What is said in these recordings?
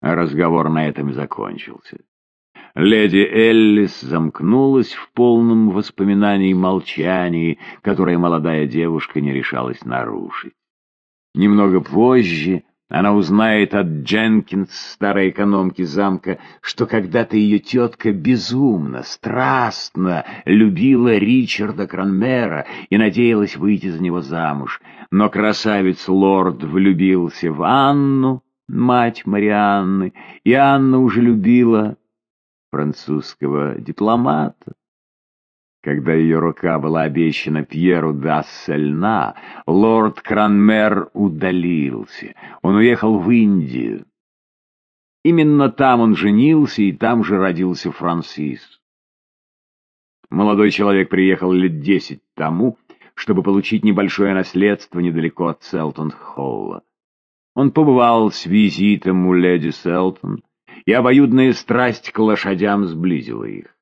Разговор на этом закончился. Леди Эллис замкнулась в полном воспоминании молчании, которое молодая девушка не решалась нарушить. Немного позже она узнает от Дженкинс, старой экономки замка, что когда-то ее тетка безумно, страстно любила Ричарда Кранмера и надеялась выйти за него замуж. Но красавец-лорд влюбился в Анну, мать Марианны, и Анна уже любила французского дипломата. Когда ее рука была обещана Пьеру Дассельна, лорд Кранмер удалился. Он уехал в Индию. Именно там он женился, и там же родился Франсис. Молодой человек приехал лет десять тому, чтобы получить небольшое наследство недалеко от Селтон-Холла. Он побывал с визитом у леди Селтон, и обоюдная страсть к лошадям сблизила их.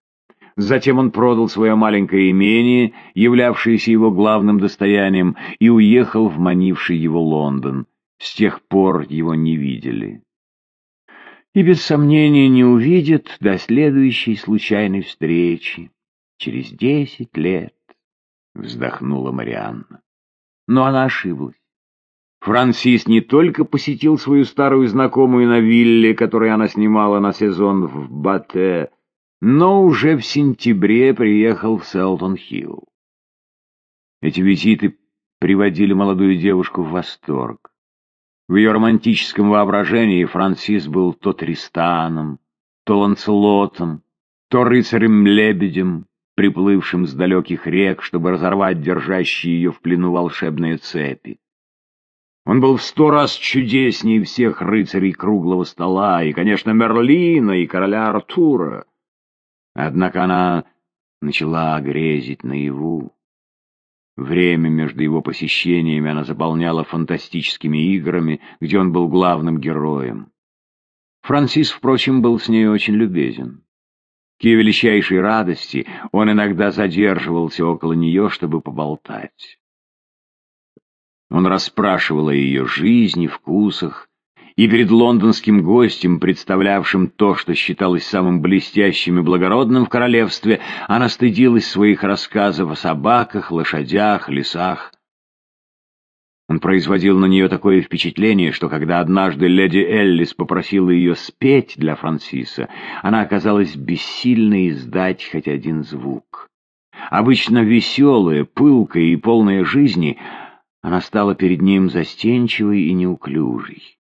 Затем он продал свое маленькое имение, являвшееся его главным достоянием, и уехал в манивший его Лондон. С тех пор его не видели. И без сомнения не увидят до следующей случайной встречи, через десять лет, — вздохнула Марианна. Но она ошиблась. Франсис не только посетил свою старую знакомую на вилле, которую она снимала на сезон в Батте, но уже в сентябре приехал в Селтон-Хилл. Эти визиты приводили молодую девушку в восторг. В ее романтическом воображении Франсис был то Тристаном, то Ланцелотом, то рыцарем-лебедем, приплывшим с далеких рек, чтобы разорвать держащие ее в плену волшебные цепи. Он был в сто раз чудеснее всех рыцарей круглого стола, и, конечно, Мерлина, и короля Артура. Однако она начала грезить наяву. Время между его посещениями она заполняла фантастическими играми, где он был главным героем. Франсис, впрочем, был с ней очень любезен. К ее величайшей радости он иногда задерживался около нее, чтобы поболтать. Он расспрашивал о ее жизни, вкусах, и перед лондонским гостем, представлявшим то, что считалось самым блестящим и благородным в королевстве, она стыдилась своих рассказов о собаках, лошадях, лесах. Он производил на нее такое впечатление, что когда однажды леди Эллис попросила ее спеть для Франсиса, она оказалась бессильной издать хоть один звук. Обычно веселая, пылкая и полная жизни — она стала перед ним застенчивой и неуклюжей.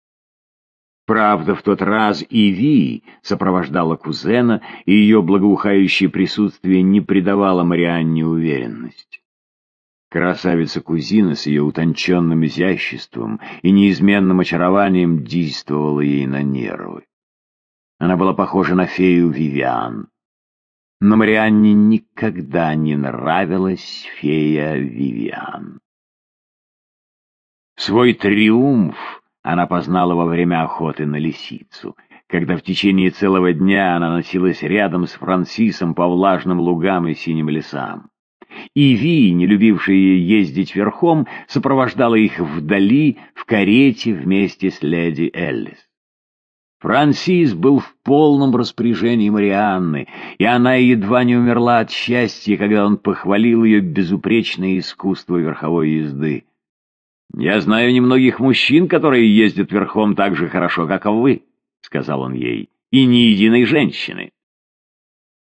Правда, в тот раз и Ви сопровождала кузена, и ее благоухающее присутствие не придавало Марианне уверенность. Красавица-кузина с ее утонченным изяществом и неизменным очарованием действовала ей на нервы. Она была похожа на фею Вивиан. Но Марианне никогда не нравилась фея Вивиан. Свой триумф она познала во время охоты на лисицу, когда в течение целого дня она носилась рядом с Франсисом по влажным лугам и синим лесам. И Ви, не любившая ездить верхом, сопровождала их вдали в карете вместе с леди Эллис. Франсис был в полном распоряжении Марианны, и она едва не умерла от счастья, когда он похвалил ее безупречное искусство верховой езды. «Я знаю немногих мужчин, которые ездят верхом так же хорошо, как вы», — сказал он ей, — «и ни единой женщины».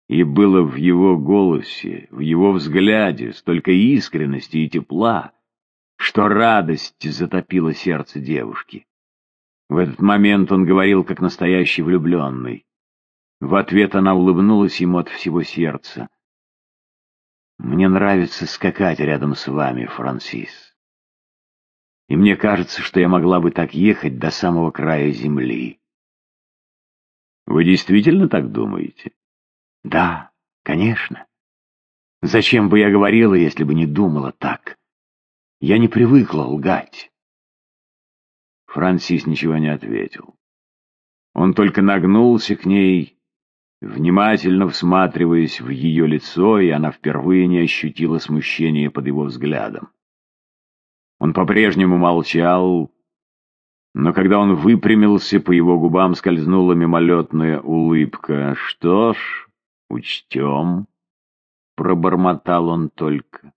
И было в его голосе, в его взгляде столько искренности и тепла, что радость затопила сердце девушки. В этот момент он говорил, как настоящий влюбленный. В ответ она улыбнулась ему от всего сердца. «Мне нравится скакать рядом с вами, Франсис и мне кажется, что я могла бы так ехать до самого края земли. Вы действительно так думаете? Да, конечно. Зачем бы я говорила, если бы не думала так? Я не привыкла лгать. Франсис ничего не ответил. Он только нагнулся к ней, внимательно всматриваясь в ее лицо, и она впервые не ощутила смущения под его взглядом. Он по-прежнему молчал, Но когда он выпрямился, по его губам скользнула мимолетная улыбка. «Что ж, учтем», — пробормотал он только.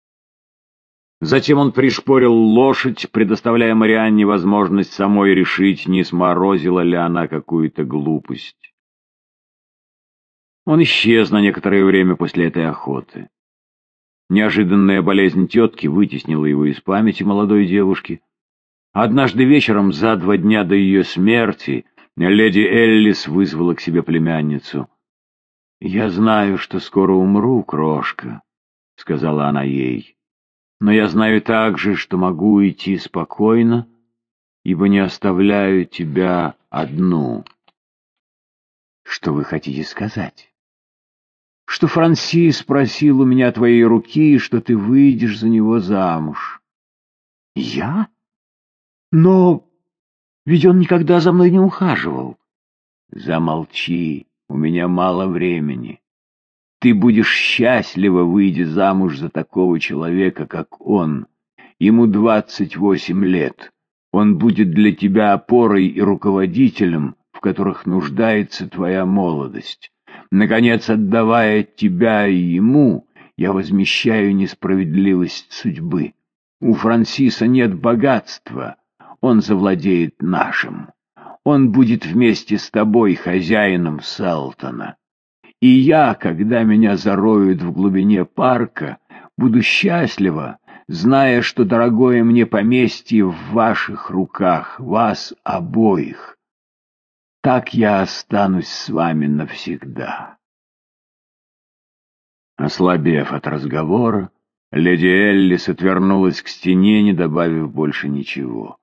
Затем он пришпорил лошадь, предоставляя Марианне возможность самой решить, не сморозила ли она какую-то глупость. Он исчез на некоторое время после этой охоты. Неожиданная болезнь тетки вытеснила его из памяти молодой девушки. Однажды вечером, за два дня до ее смерти, леди Эллис вызвала к себе племянницу. «Я знаю, что скоро умру, крошка», — сказала она ей. «Но я знаю также, что могу идти спокойно, ибо не оставляю тебя одну». «Что вы хотите сказать?» Что Франсис просил у меня твоей руки, и что ты выйдешь за него замуж. Я? Но ведь он никогда за мной не ухаживал. Замолчи, у меня мало времени. Ты будешь счастлива, выйдя замуж за такого человека, как он. Ему двадцать восемь лет. Он будет для тебя опорой и руководителем, в которых нуждается твоя молодость. Наконец, отдавая тебя и ему, я возмещаю несправедливость судьбы. У Франсиса нет богатства, он завладеет нашим. Он будет вместе с тобой хозяином Селтона. И я, когда меня зароют в глубине парка, буду счастлива, зная, что дорогое мне поместье в ваших руках, вас обоих. Так я останусь с вами навсегда. Ослабев от разговора, леди Эллис отвернулась к стене, не добавив больше ничего.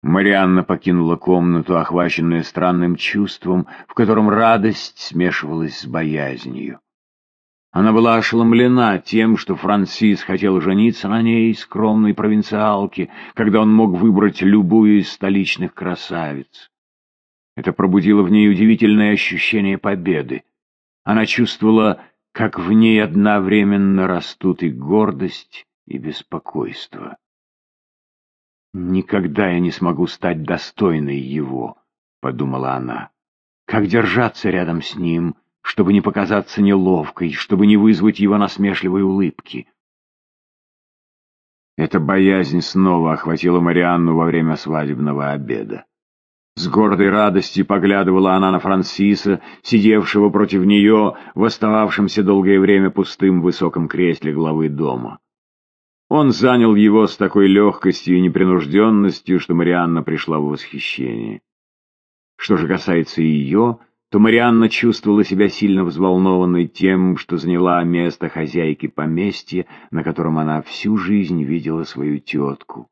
Марианна покинула комнату, охваченная странным чувством, в котором радость смешивалась с боязнью. Она была ошеломлена тем, что Франсис хотел жениться на ней, скромной провинциалке, когда он мог выбрать любую из столичных красавиц. Это пробудило в ней удивительное ощущение победы. Она чувствовала, как в ней одновременно растут и гордость, и беспокойство. «Никогда я не смогу стать достойной его», — подумала она. «Как держаться рядом с ним, чтобы не показаться неловкой, чтобы не вызвать его насмешливой улыбки?» Эта боязнь снова охватила Марианну во время свадебного обеда. С гордой радостью поглядывала она на Франсиса, сидевшего против нее в остававшемся долгое время пустым высоком кресле главы дома. Он занял его с такой легкостью и непринужденностью, что Марианна пришла в восхищение. Что же касается ее, то Марианна чувствовала себя сильно взволнованной тем, что заняла место хозяйки поместья, на котором она всю жизнь видела свою тетку.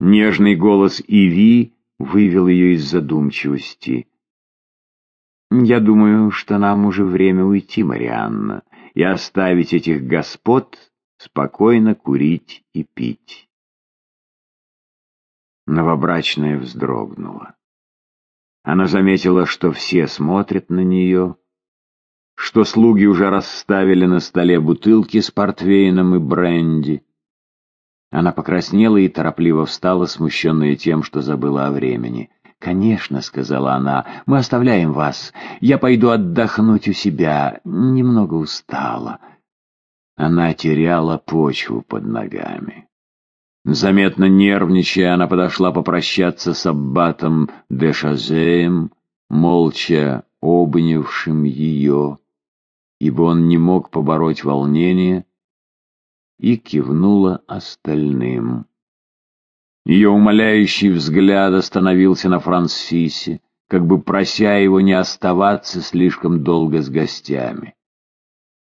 Нежный голос Иви вывел ее из задумчивости. «Я думаю, что нам уже время уйти, Марианна, и оставить этих господ спокойно курить и пить». Новобрачная вздрогнула. Она заметила, что все смотрят на нее, что слуги уже расставили на столе бутылки с портвейном и бренди. Она покраснела и торопливо встала, смущенная тем, что забыла о времени. «Конечно», — сказала она, — «мы оставляем вас. Я пойду отдохнуть у себя. Немного устала». Она теряла почву под ногами. Заметно нервничая, она подошла попрощаться с аббатом де Шазеем, молча обнявшим ее, ибо он не мог побороть волнение, и кивнула остальным. Ее умоляющий взгляд остановился на Франсисе, как бы прося его не оставаться слишком долго с гостями.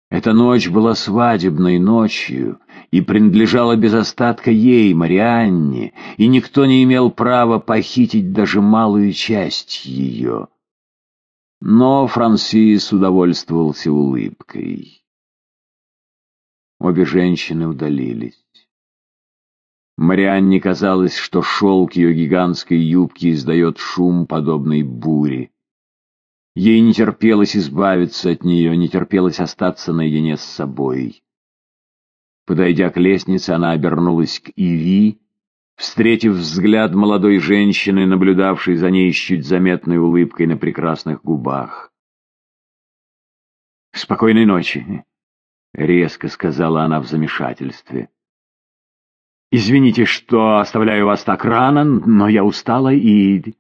Эта ночь была свадебной ночью и принадлежала без остатка ей, Марианне, и никто не имел права похитить даже малую часть ее. Но Франсис удовольствовался улыбкой. Обе женщины удалились. Марианне казалось, что шелк ее гигантской юбки издает шум, подобный буре. Ей не терпелось избавиться от нее, не терпелось остаться наедине с собой. Подойдя к лестнице, она обернулась к Иви Встретив взгляд молодой женщины, наблюдавшей за ней с чуть заметной улыбкой на прекрасных губах. «Спокойной ночи», — резко сказала она в замешательстве. «Извините, что оставляю вас так рано, но я устала и...»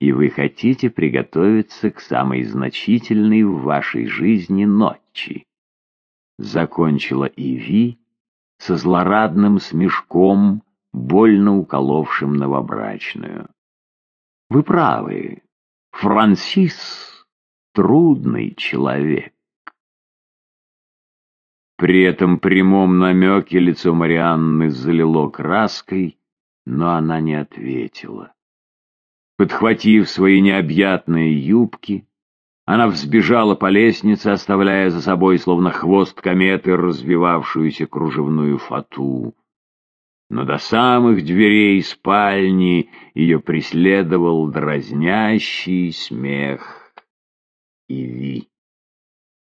«И вы хотите приготовиться к самой значительной в вашей жизни ночи», — закончила Иви, со злорадным смешком, больно уколовшим новобрачную. Вы правы, Франсис — трудный человек. При этом прямом намеке лицо Марианны залило краской, но она не ответила. Подхватив свои необъятные юбки, она взбежала по лестнице, оставляя за собой, словно хвост кометы, развивавшуюся кружевную фату. Но до самых дверей спальни ее преследовал дразнящий смех Иви.